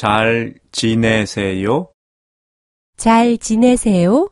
잘 지내세요? 잘 지내세요?